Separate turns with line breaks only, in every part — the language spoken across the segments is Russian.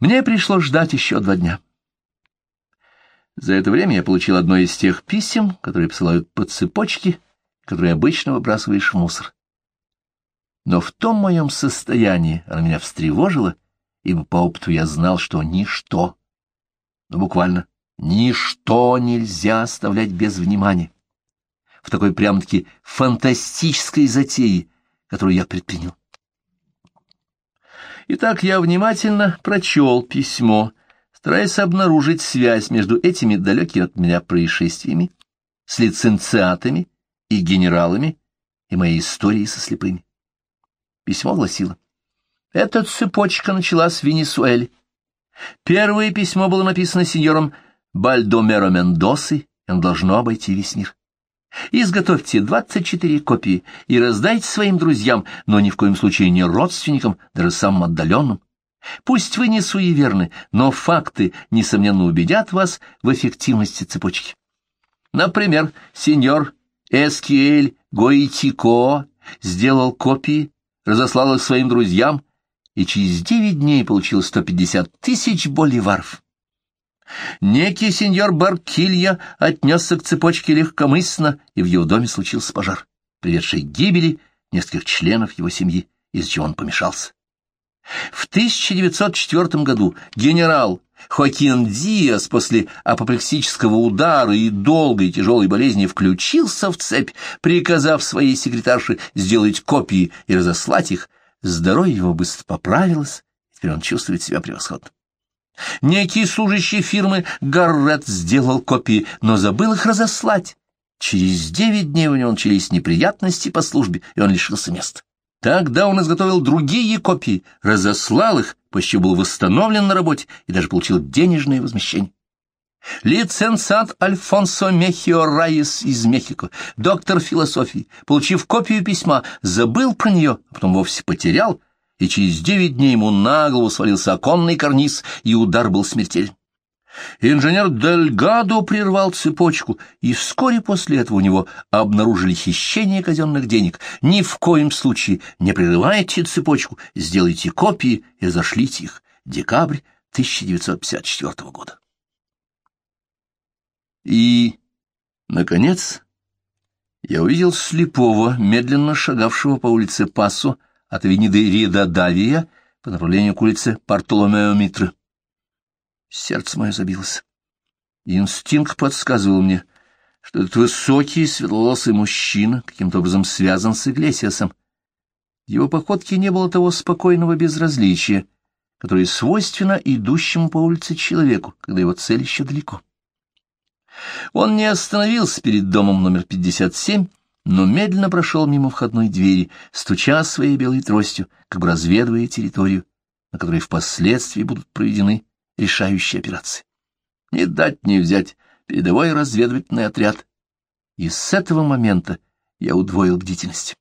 Мне пришлось ждать еще два дня. За это время я получил одно из тех писем, которые посылают по цепочке, которые обычно выбрасываешь в мусор. Но в том моем состоянии она меня встревожила, ибо по опыту я знал, что ничто, ну буквально ничто нельзя оставлять без внимания в такой прям-таки фантастической затее, которую я предпринял. Итак, я внимательно прочел письмо, стараясь обнаружить связь между этими далекими от меня происшествиями с лиценциатами и генералами и моей историей со слепыми. Письмо гласило, «Эта цепочка началась в Венесуэле. Первое письмо было написано сеньором Бальдомеро Мендосы, и оно должно обойти весь мир. Изготовьте 24 копии и раздайте своим друзьям, но ни в коем случае не родственникам, даже самым отдаленным. Пусть вы не суеверны, но факты, несомненно, убедят вас в эффективности цепочки. Например, сеньор Эскиэль Гоитико сделал копии, разослал их своим друзьям и через девять дней получил 150 тысяч боливаров. Некий сеньор Баркилья отнесся к цепочке легкомысленно, и в его доме случился пожар, приведший к гибели нескольких членов его семьи, из-за чего он помешался. В 1904 году генерал Хоакин Диас после апоплексического удара и долгой тяжелой болезни включился в цепь, приказав своей секретарше сделать копии и разослать их. Здоровье его быстро поправилось, теперь он чувствует себя превосходно. Некий служащий фирмы Гаррет сделал копии, но забыл их разослать. Через девять дней у него начались неприятности по службе, и он лишился места. Тогда он изготовил другие копии, разослал их, почти был восстановлен на работе и даже получил денежное возмещение. Лицензат Альфонсо Мехио Райес из Мехико, доктор философии, получив копию письма, забыл про нее, а потом вовсе потерял, и через девять дней ему на голову свалился оконный карниз, и удар был смертельный. Инженер Дельгадо прервал цепочку, и вскоре после этого у него обнаружили хищение казенных денег. Ни в коем случае не прерывайте цепочку, сделайте копии и зашлите их. Декабрь 1954 года. И, наконец, я увидел слепого, медленно шагавшего по улице Пассо, от Вениды Рида по направлению к улице Бартоломео Митры. Сердце мое забилось. Инстинкт подсказывал мне, что этот высокий, светловолосый мужчина каким-то образом связан с Иглесиасом. В его походке не было того спокойного безразличия, которое свойственно идущему по улице человеку, когда его цель еще далеко. Он не остановился перед домом номер 57, но медленно прошел мимо входной двери, стуча своей белой тростью, как бы разведывая территорию, на которой впоследствии будут проведены решающие операции. Не дать не взять передовой разведывательный отряд. И с этого момента я удвоил бдительность.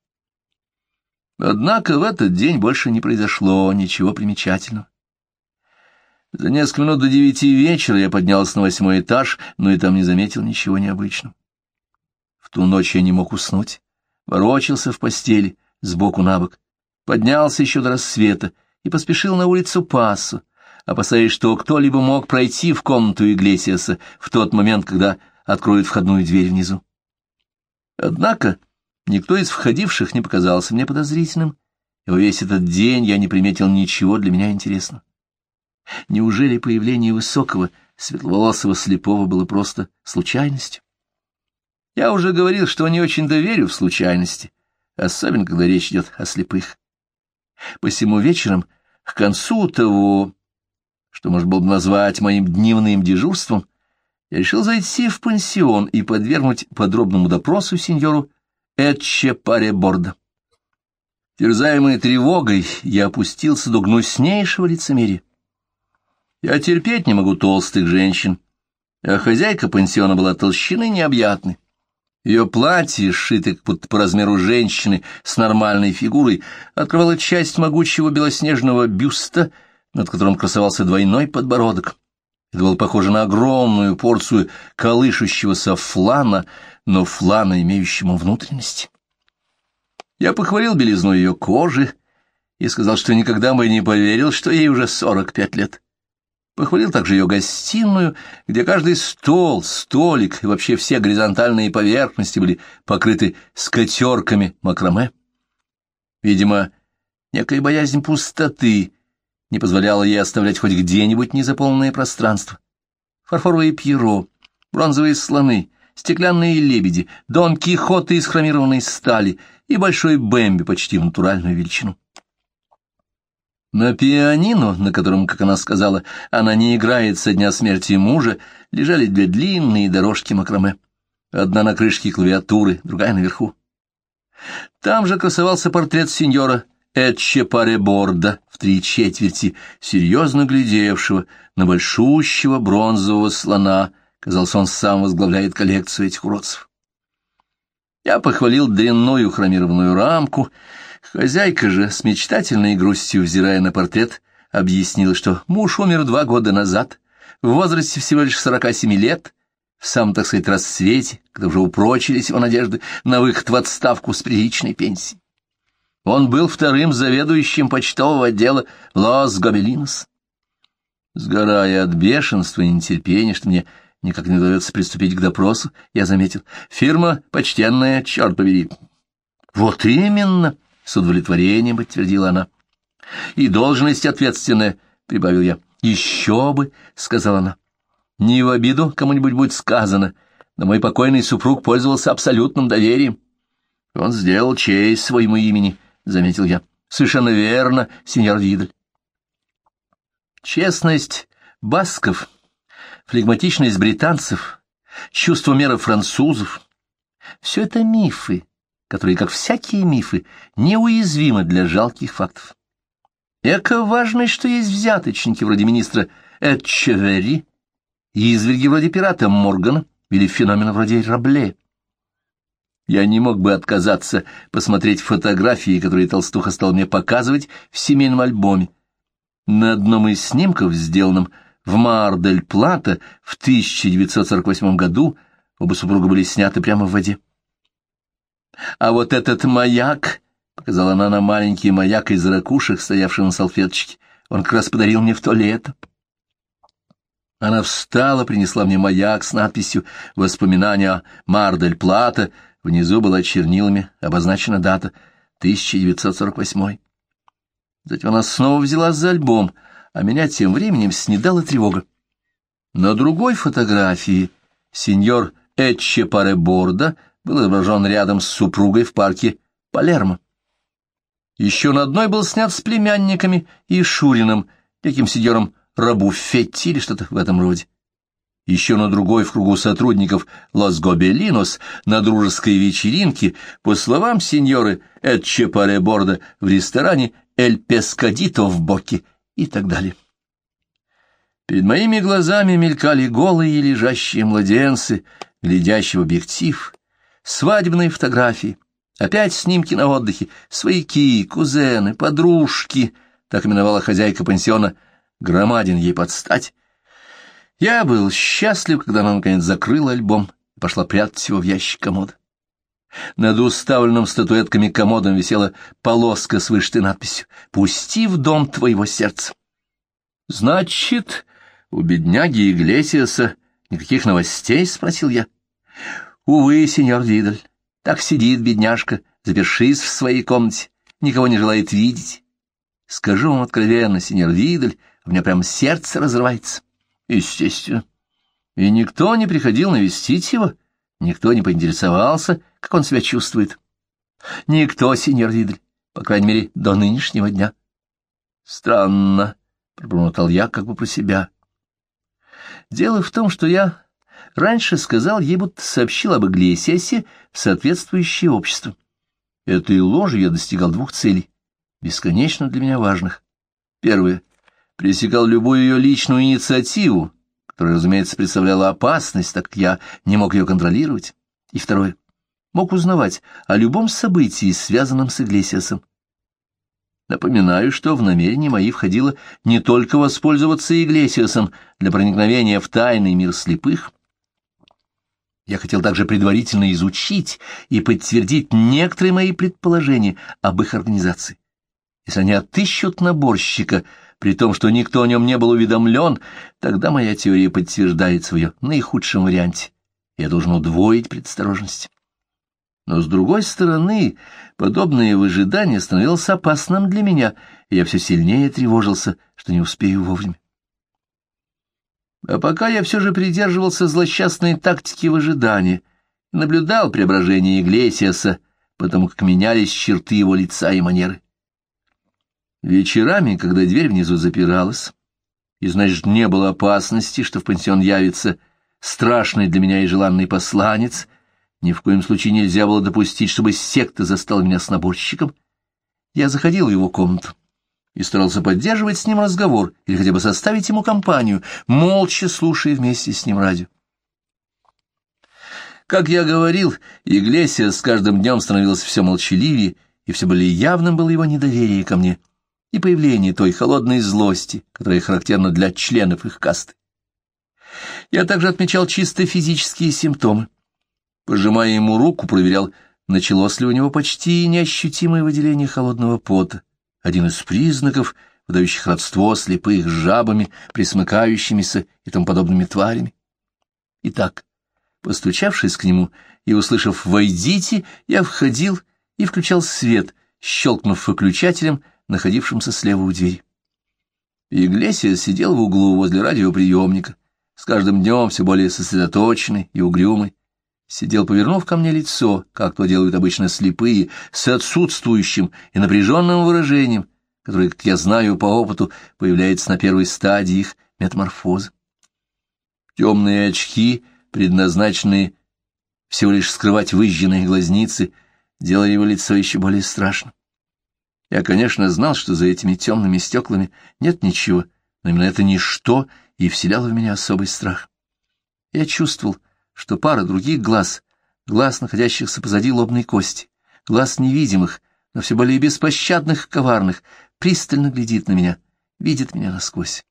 Однако в этот день больше не произошло ничего примечательного. За несколько минут до девяти вечера я поднялся на восьмой этаж, но и там не заметил ничего необычного. Ту ночь я не мог уснуть, ворочался в постели, сбоку на бок, поднялся еще до рассвета и поспешил на улицу Пассу, опасаясь, что кто-либо мог пройти в комнату Иглесиаса в тот момент, когда откроют входную дверь внизу. Однако никто из входивших не показался мне подозрительным, и весь этот день я не приметил ничего для меня интересного. Неужели появление высокого, светловолосого слепого было просто случайностью? Я уже говорил, что не очень доверю в случайности, особенно когда речь идет о слепых. Посему вечером, к концу того, что можно было бы назвать моим дневным дежурством, я решил зайти в пансион и подвергнуть подробному допросу сеньору Этче Пареборда. Терзаемый тревогой, я опустился до гнуснейшего лицемерия. Я терпеть не могу толстых женщин, а хозяйка пансиона была толщины необъятной. Ее платье, сшитое как будто по размеру женщины с нормальной фигурой, открывало часть могучего белоснежного бюста, над которым красовался двойной подбородок. Это было похоже на огромную порцию колышущегося флана, но флана, имеющему внутренности. Я похвалил белизну ее кожи и сказал, что никогда бы не поверил, что ей уже сорок пять лет. Похвалил также ее гостиную, где каждый стол, столик и вообще все горизонтальные поверхности были покрыты скатерками макраме. Видимо, некая боязнь пустоты не позволяла ей оставлять хоть где-нибудь незаполненное пространство. Фарфоровые пьеро, бронзовые слоны, стеклянные лебеди, Дон Кихоты из хромированной стали и большой Бэмби почти в натуральную величину. На пианино, на котором, как она сказала, она не играет со дня смерти мужа, лежали две длинные дорожки макраме. Одна на крышке клавиатуры, другая наверху. Там же красовался портрет сеньора Этче Пареборда в три четверти, серьезно глядевшего на большущего бронзового слона. Казалось, он сам возглавляет коллекцию этих уродцев. Я похвалил дрянную хромированную рамку, Хозяйка же, с мечтательной грустью взирая на портрет, объяснила, что муж умер два года назад, в возрасте всего лишь сорока семи лет, в самом, так сказать, расцвете, когда уже упрочились его надежды на выход в отставку с приличной пенсией. Он был вторым заведующим почтового отдела Лос Гобелинос. Сгорая от бешенства и нетерпения, что мне никак не удается приступить к допросу, я заметил, фирма почтенная, черт побери. Вот именно, с удовлетворением подтвердила она. И должность ответственная, прибавил я. Еще бы, сказала она. Не в обиду кому-нибудь будет сказано, но мой покойный супруг пользовался абсолютным доверием. Он сделал честь своему имени, заметил я. Совершенно верно, сеньор Видаль. Честность басков, флегматичность британцев, чувство меры французов — все это мифы, которые, как всякие мифы, неуязвимы для жалких фактов. Эко важно, что есть взяточники вроде министра Этчевери и изверги вроде пирата Моргана или феномена вроде Рабле. Я не мог бы отказаться посмотреть фотографии, которые Толстуха стал мне показывать в семейном альбоме. На одном из снимков, сделанном в Мар-дель-Плата в 1948 году, оба супруга были сняты прямо в воде. А вот этот маяк, — показала она на маленький маяк из ракушек, стоявший на салфеточке, — он как раз подарил мне в то лето. Она встала, принесла мне маяк с надписью «Воспоминания о Мардель-Плата». Внизу была чернилами обозначена дата 1948. Затем она снова взялась за альбом, а меня тем временем снедала тревога. На другой фотографии сеньор Эче Пареборда — был изображен рядом с супругой в парке Палермо. Еще на одной был снят с племянниками и Шуриным, таким сеньором Рабуфетти или что-то в этом роде. Еще на другой в кругу сотрудников Лос Гобелинос на дружеской вечеринке, по словам сеньоры Эдче Пареборда, в ресторане Эль Пескадито в Боке и так далее. Перед моими глазами мелькали голые лежащие младенцы, глядящие в объектив, свадебные фотографии, опять снимки на отдыхе, свояки, кузены, подружки, так именовала хозяйка пансиона, громадин ей подстать. Я был счастлив, когда она наконец закрыла альбом и пошла прятать его в ящик комода. Над уставленным статуэтками комодом висела полоска с вышитой надписью «Пусти в дом твоего сердца». «Значит, у бедняги Иглесиаса никаких новостей?» — спросил я. Увы, сеньор Видаль, так сидит бедняжка, запершись в своей комнате, никого не желает видеть. Скажу вам откровенно, сеньор Видаль, у меня прям сердце разрывается. Естественно. И никто не приходил навестить его, никто не поинтересовался, как он себя чувствует. Никто, сеньор Видаль, по крайней мере, до нынешнего дня. Странно, — пробормотал я как бы про себя. Дело в том, что я раньше сказал ей, будто сообщил об Иглесиасе в соответствующее общество. Этой ложью я достигал двух целей, бесконечно для меня важных. Первое. Пресекал любую ее личную инициативу, которая, разумеется, представляла опасность, так как я не мог ее контролировать. И второе. Мог узнавать о любом событии, связанном с Иглесиасом. Напоминаю, что в намерении мои входило не только воспользоваться Иглесиасом для проникновения в тайный мир слепых, я хотел также предварительно изучить и подтвердить некоторые мои предположения об их организации. Если они отыщут наборщика при том, что никто о нем не был уведомлен, тогда моя теория подтверждает свое наихудшем варианте. Я должен удвоить предосторожность. Но, с другой стороны, подобное выжидание становилось опасным для меня, и я все сильнее тревожился, что не успею вовремя. А пока я все же придерживался злосчастной тактики выжидания, наблюдал преображение Иглесиаса, потому как менялись черты его лица и манеры. Вечерами, когда дверь внизу запиралась, и, значит, не было опасности, что в пансион явится страшный для меня и желанный посланец — ни в коем случае нельзя было допустить, чтобы секта застала меня с наборщиком. Я заходил в его комнату и старался поддерживать с ним разговор или хотя бы составить ему компанию, молча слушая вместе с ним радио. Как я говорил, Иглесия с каждым днем становилась все молчаливее, и все более явным было его недоверие ко мне и появление той холодной злости, которая характерна для членов их касты. Я также отмечал чисто физические симптомы. Пожимая ему руку, проверял, началось ли у него почти неощутимое выделение холодного пота, один из признаков, выдающих родство слепых с жабами, присмыкающимися и тому подобными тварями. Итак, постучавшись к нему и услышав «Войдите», я входил и включал свет, щелкнув выключателем, находившимся слева у двери. Иглесия сидел в углу возле радиоприемника, с каждым днем все более сосредоточенный и угрюмый сидел, повернув ко мне лицо, как то делают обычно слепые, с отсутствующим и напряженным выражением, которое, как я знаю по опыту, появляется на первой стадии их метаморфозы. Темные очки, предназначенные всего лишь скрывать выжженные глазницы, делали его лицо еще более страшным. Я, конечно, знал, что за этими темными стеклами нет ничего, но именно это ничто и вселяло в меня особый страх. Я чувствовал, что пара других глаз, глаз, находящихся позади лобной кости, глаз невидимых, но все более беспощадных коварных, пристально глядит на меня, видит меня насквозь.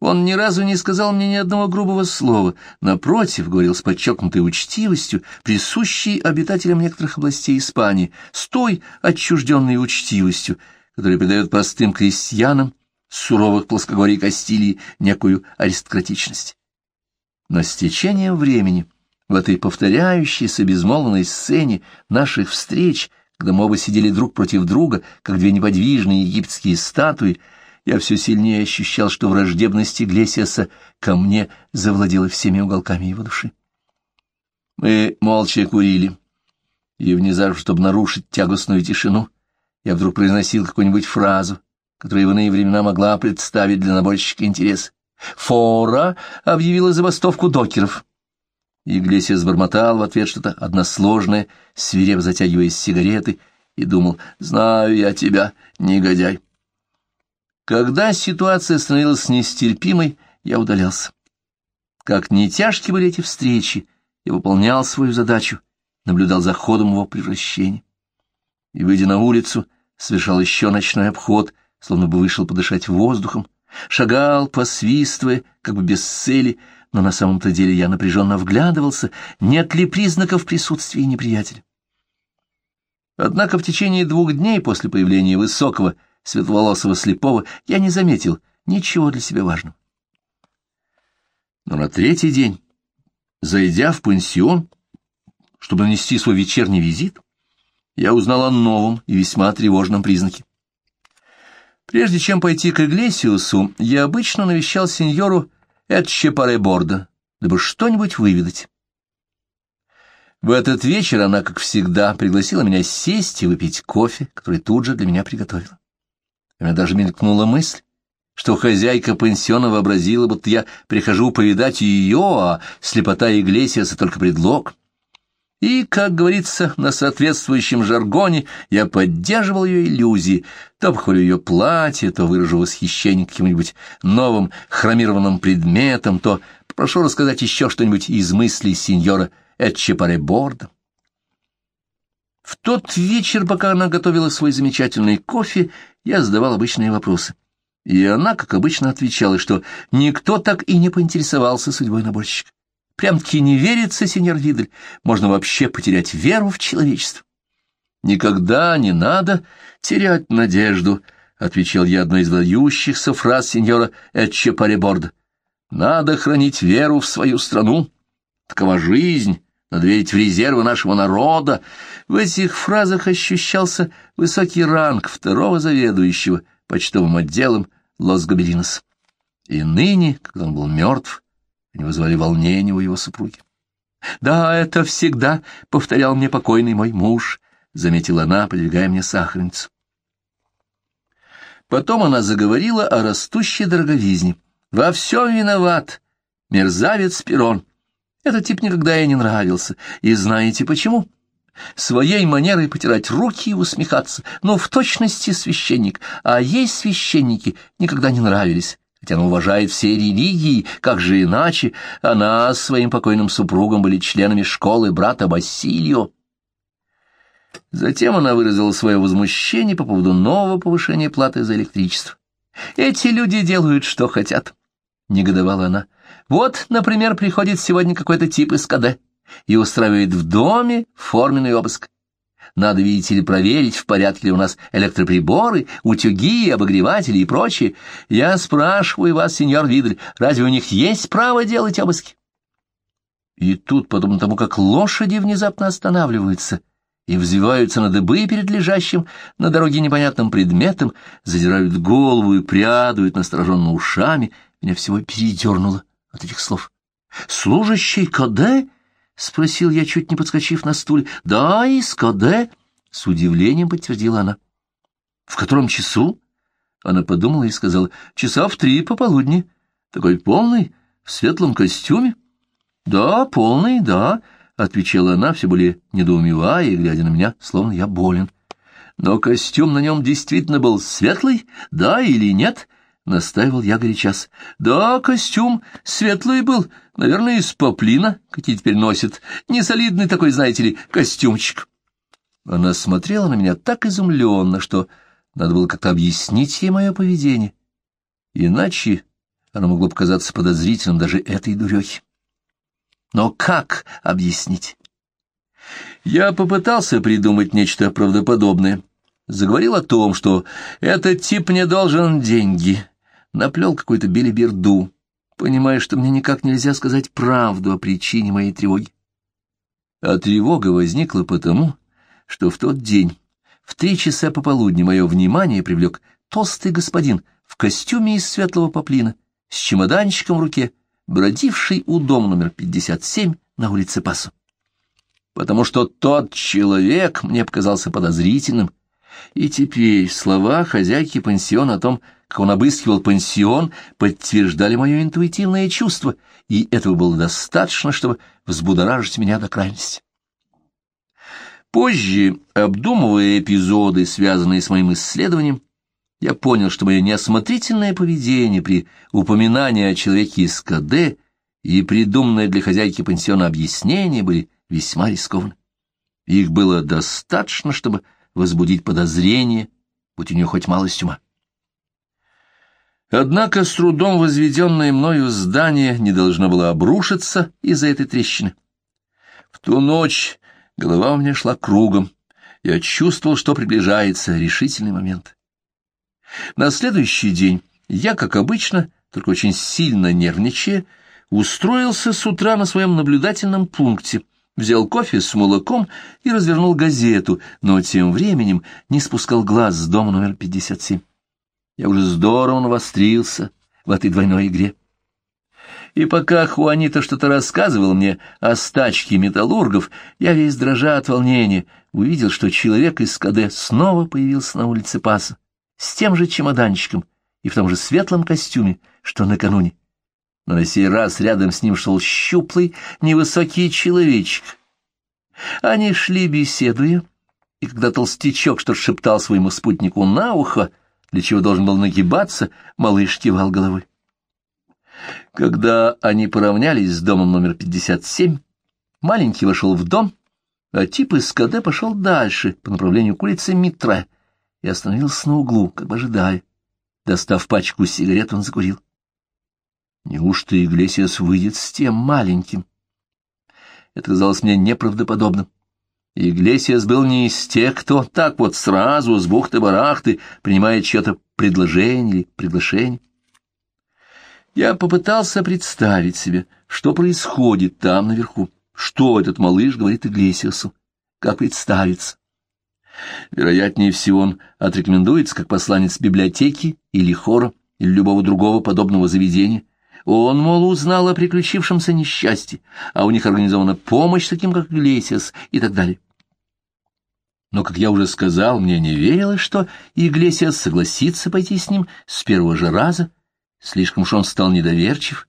Он ни разу не сказал мне ни одного грубого слова, напротив, говорил с подчеркнутой учтивостью, присущей обитателям некоторых областей Испании, с той отчужденной учтивостью, которая придает простым крестьянам суровых плоскогорий Кастилии некую аристократичность. Но с течением времени, в этой повторяющейся безмолвной сцене наших встреч, когда мы оба сидели друг против друга, как две неподвижные египетские статуи, я все сильнее ощущал, что враждебность Иглесиаса ко мне завладела всеми уголками его души. Мы молча курили, и внезапно, чтобы нарушить тягостную тишину, я вдруг произносил какую-нибудь фразу, которая в иные времена могла представить для наборщика интерес. Фора объявила забастовку докеров. Иглесия сбормотал в ответ что-то односложное, свиреп затягивая сигареты, и думал, «Знаю я тебя, негодяй». Когда ситуация становилась нестерпимой, я удалялся. Как не тяжки были эти встречи, я выполнял свою задачу, наблюдал за ходом его превращения. И, выйдя на улицу, совершал еще ночной обход, словно бы вышел подышать воздухом, шагал, посвистывая, как бы без цели, но на самом-то деле я напряженно вглядывался, нет ли признаков присутствия неприятеля. Однако в течение двух дней после появления высокого, светловолосого слепого я не заметил ничего для себя важного. Но на третий день, зайдя в пансион, чтобы нанести свой вечерний визит, я узнал о новом и весьма тревожном признаке. Прежде чем пойти к Иглесиусу, я обычно навещал сеньору Этчепареборда, дабы что-нибудь выведать. В этот вечер она, как всегда, пригласила меня сесть и выпить кофе, который тут же для меня приготовила. У меня даже мелькнула мысль, что хозяйка пансиона вообразила, будто я прихожу повидать ее, а слепота Иглесиаса только предлог — и, как говорится на соответствующем жаргоне, я поддерживал ее иллюзии, то похвалю ее платье, то выражу восхищение каким-нибудь новым хромированным предметом, то прошу рассказать еще что-нибудь из мыслей сеньора Борда. В тот вечер, пока она готовила свой замечательный кофе, я задавал обычные вопросы. И она, как обычно, отвечала, что никто так и не поинтересовался судьбой наборщика. Прям-таки не верится, сеньор Видель, можно вообще потерять веру в человечество. Никогда не надо терять надежду, — отвечал я одной из выдающихся фраз сеньора Этчепареборда. «Надо хранить веру в свою страну. Такова жизнь, надо верить в резервы нашего народа». В этих фразах ощущался высокий ранг второго заведующего почтовым отделом Лос-Габеринос. И ныне, когда он был мертв, они вызвали волнение у его супруги. «Да, это всегда», — повторял мне покойный мой муж, — заметила она, подвигая мне сахарницу. Потом она заговорила о растущей дороговизне. «Во всем виноват мерзавец Перрон. Этот тип никогда ей не нравился. И знаете почему?» Своей манерой потирать руки и усмехаться. Ну, в точности священник. А ей священники никогда не нравились хотя она уважает все религии, как же иначе, она с своим покойным супругом были членами школы брата Басилио. Затем она выразила свое возмущение по поводу нового повышения платы за электричество. «Эти люди делают, что хотят», — негодовала она. «Вот, например, приходит сегодня какой-то тип из КД и устраивает в доме форменный обыск. Надо, видите ли, проверить, в порядке ли у нас электроприборы, утюги, обогреватели и прочее. Я спрашиваю вас, сеньор Видаль, разве у них есть право делать обыски? И тут, подобно тому, как лошади внезапно останавливаются и взвиваются на дыбы перед лежащим на дороге непонятным предметом, задирают голову и прядают настороженно ушами, меня всего передернуло от этих слов. «Служащий КД?» — спросил я, чуть не подскочив на стуле. — Да, из КД, — с удивлением подтвердила она. — В котором часу? Она подумала и сказала. — Часа в три пополудни. Такой полный, в светлом костюме? — Да, полный, да, — отвечала она, все более недоумевая и глядя на меня, словно я болен. — Но костюм на нем действительно был светлый, да или нет? — настаивал я горячас. — Да, костюм светлый был, наверное, из поплина, какие теперь носят. Несолидный такой, знаете ли, костюмчик. Она смотрела на меня так изумленно, что надо было как-то объяснить ей мое поведение. Иначе оно могло показаться подозрительным даже этой дурехе. Но как объяснить? Я попытался придумать нечто правдоподобное. Заговорил о том, что этот тип мне должен деньги, наплел какую-то белиберду, понимая, что мне никак нельзя сказать правду о причине моей тревоги. А тревога возникла потому, что в тот день, в три часа пополудни, мое внимание привлек толстый господин в костюме из светлого поплина, с чемоданчиком в руке, бродивший у дома номер 57 на улице Пасу. Потому что тот человек мне показался подозрительным, и теперь слова хозяйки пансиона о том, как он обыскивал пансион, подтверждали мое интуитивное чувство, и этого было достаточно, чтобы взбудоражить меня до крайности. Позже, обдумывая эпизоды, связанные с моим исследованием, я понял, что мое неосмотрительное поведение при упоминании о человеке из КД и придуманное для хозяйки пансиона объяснение были весьма рискованы. Их было достаточно, чтобы возбудить подозрение, будь у нее хоть малость ума. Однако с трудом возведенное мною здание не должно было обрушиться из-за этой трещины. В ту ночь голова у меня шла кругом. Я чувствовал, что приближается решительный момент. На следующий день я, как обычно, только очень сильно нервничая, устроился с утра на своем наблюдательном пункте, взял кофе с молоком и развернул газету, но тем временем не спускал глаз с дома номер 57. Я уже здорово навострился в этой двойной игре. И пока Хуанита что-то рассказывал мне о стачке металлургов, я весь дрожа от волнения увидел, что человек из КД снова появился на улице Паса с тем же чемоданчиком и в том же светлом костюме, что накануне. Но на сей раз рядом с ним шел щуплый, невысокий человечек. Они шли, беседуя, и когда толстячок что-то шептал своему спутнику на ухо, для чего должен был нагибаться, малыш кивал головой. Когда они поравнялись с домом номер 57, маленький вошел в дом, а тип из КД пошел дальше, по направлению к улице Митра, и остановился на углу, как бы ожидая. Достав пачку сигарет, он закурил. Неужто Иглесиас выйдет с тем маленьким? Это казалось мне неправдоподобным. Иглесиас был не из тех, кто так вот сразу с бухты-барахты принимает чье-то предложение или приглашение. Я попытался представить себе, что происходит там наверху, что этот малыш говорит Иглесиасу, как представиться. Вероятнее всего, он отрекомендуется как посланец библиотеки или хора, или любого другого подобного заведения. Он, мол, узнал о приключившемся несчастье, а у них организована помощь таким, как Иглесиас и так далее. Но, как я уже сказал, мне не верилось, что Иглесиас согласится пойти с ним с первого же раза. Слишком уж он стал недоверчив,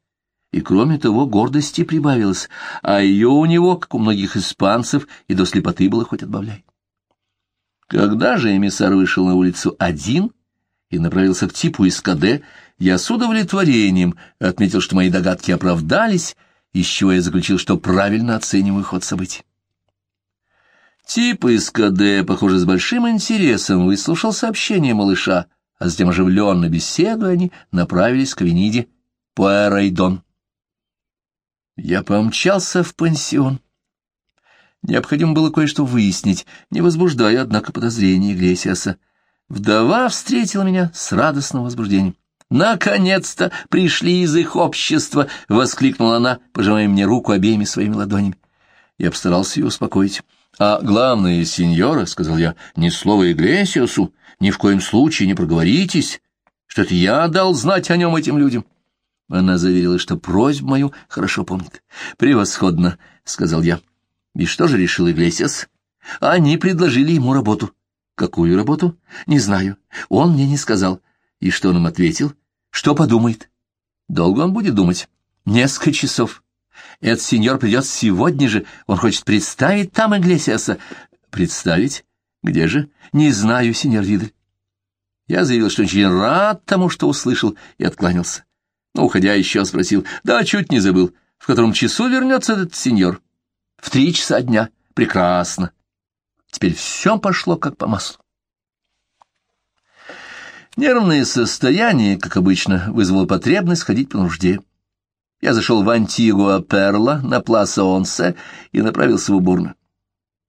и, кроме того, гордости прибавилось, а ее у него, как у многих испанцев, и до слепоты было хоть отбавляй. Когда же эмиссар вышел на улицу один и направился к типу из КД, я с удовлетворением отметил, что мои догадки оправдались, из чего я заключил, что правильно оцениваю ход событий. Тип из КД, похоже, с большим интересом выслушал сообщение малыша, а затем оживленно беседуя они направились к Вениде Пуэрайдон. Я помчался в пансион. Необходимо было кое-что выяснить, не возбуждая, однако, подозрений Иглесиаса. Вдова встретила меня с радостным возбуждением. «Наконец-то пришли из их общества!» — воскликнула она, пожимая мне руку обеими своими ладонями. Я постарался ее успокоить. «А главное, сеньора, — сказал я, — ни слова Иглесиасу, ни в коем случае не проговоритесь, что это я дал знать о нем этим людям». Она заверила, что просьбу мою хорошо помнит. «Превосходно!» — сказал я. И что же решил Иглесиас? Они предложили ему работу. Какую работу? Не знаю. Он мне не сказал. И что он им ответил? Что подумает? Долго он будет думать? Несколько часов. Этот сеньор придет сегодня же. Он хочет представить там Иглесиаса. Представить? Где же? Не знаю, сеньор Видаль. Я заявил, что очень рад тому, что услышал, и откланялся. Но, уходя, еще спросил. Да, чуть не забыл. В котором часу вернется этот сеньор? В три часа дня. Прекрасно. Теперь все пошло как по маслу. Нервное состояние, как обычно, вызвало потребность ходить по нужде. Я зашел в Антигуа Перла на Пласа Онсе и направился в уборную.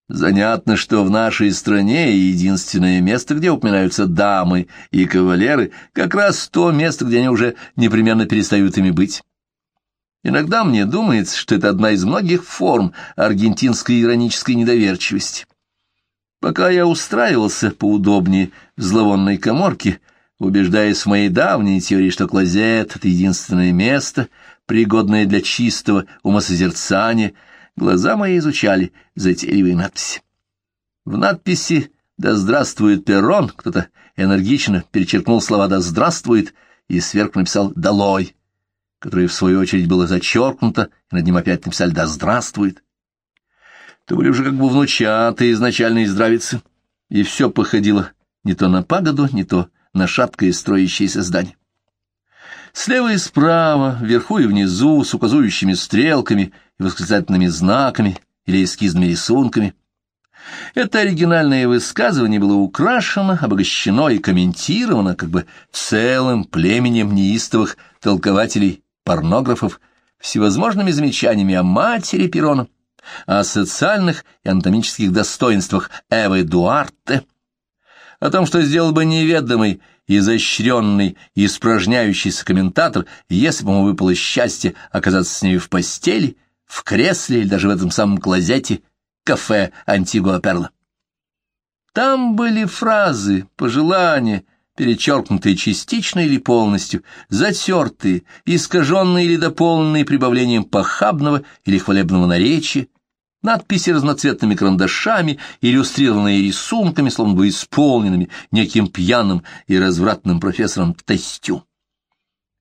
Занятно, что в нашей стране единственное место, где упоминаются дамы и кавалеры, как раз то место, где они уже непременно перестают ими быть. Иногда мне думается, что это одна из многих форм аргентинской иронической недоверчивости. Пока я устраивался поудобнее в зловонной коморке, убеждаясь в моей давней теории, что клозет — это единственное место, пригодное для чистого умосозерцания, глаза мои изучали затейливые надписи. В надписи «Да здравствует Перрон» кто-то энергично перечеркнул слова «Да здравствует» и сверху написал «Долой» которое, в свою очередь, было зачеркнуто, и над ним опять написали «Да здравствует!». То были уже как бы внучатые изначальные здравицы, и все походило не то на пагоду, не то на шаткое строящееся здание. Слева и справа, вверху и внизу, с указующими стрелками и восклицательными знаками или эскизными рисунками. Это оригинальное высказывание было украшено, обогащено и комментировано как бы целым племенем неистовых толкователей порнографов всевозможными замечаниями о матери Перона, о социальных и анатомических достоинствах Эвы Дуарте, о том, что сделал бы неведомый, изощренный и испражняющийся комментатор, если бы ему выпало счастье оказаться с ней в постели, в кресле или даже в этом самом клозете кафе Антигуа Перла. Там были фразы, пожелания, перечеркнутые частично или полностью, затертые, искаженные или дополненные прибавлением похабного или хвалебного наречия, надписи разноцветными карандашами, иллюстрированные рисунками, словно бы исполненными неким пьяным и развратным профессором Тестю.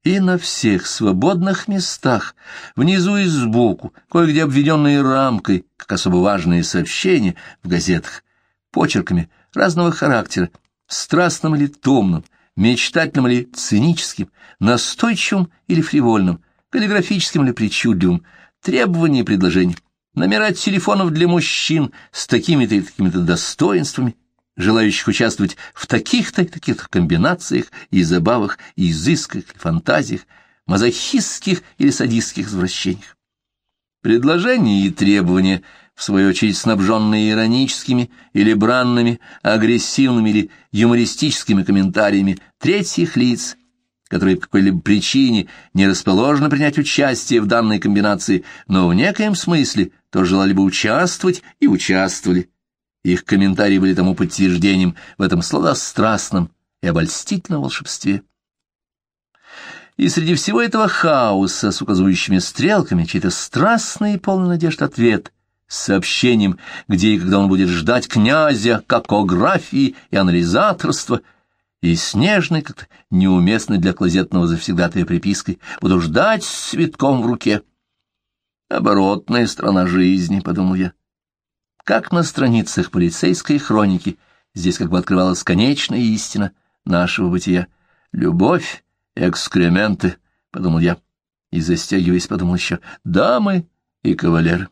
И на всех свободных местах, внизу и сбоку, кое-где обведенные рамкой, как особо важные сообщения в газетах, почерками разного характера, страстным или томным, мечтательным или циническим, настойчивым или фривольным, каллиграфическим или причудливым, требования и предложения, номера телефонов для мужчин с такими-то и такими-то достоинствами, желающих участвовать в таких-то и таких-то комбинациях и забавах, и изысках, и фантазиях, мазохистских или садистских извращениях. Предложения и требования, в свою очередь снабженные ироническими или бранными, агрессивными или юмористическими комментариями третьих лиц, которые по какой-либо причине не расположены принять участие в данной комбинации, но в некоем смысле тоже желали бы участвовать и участвовали. Их комментарии были тому подтверждением в этом сладострастном и обольстительном волшебстве. И среди всего этого хаоса с указывающими стрелками чей-то страстный и полный надежд ответ с сообщением, где и когда он будет ждать князя, какографии и анализаторства, и снежной, как-то неуместной для клозетного завсегдатая припиской, буду ждать с цветком в руке. Оборотная страна жизни, — подумал я. Как на страницах полицейской хроники, здесь как бы открывалась конечная истина нашего бытия. Любовь экскременты, — подумал я, и, застегиваясь, подумал еще, дамы и кавалеры.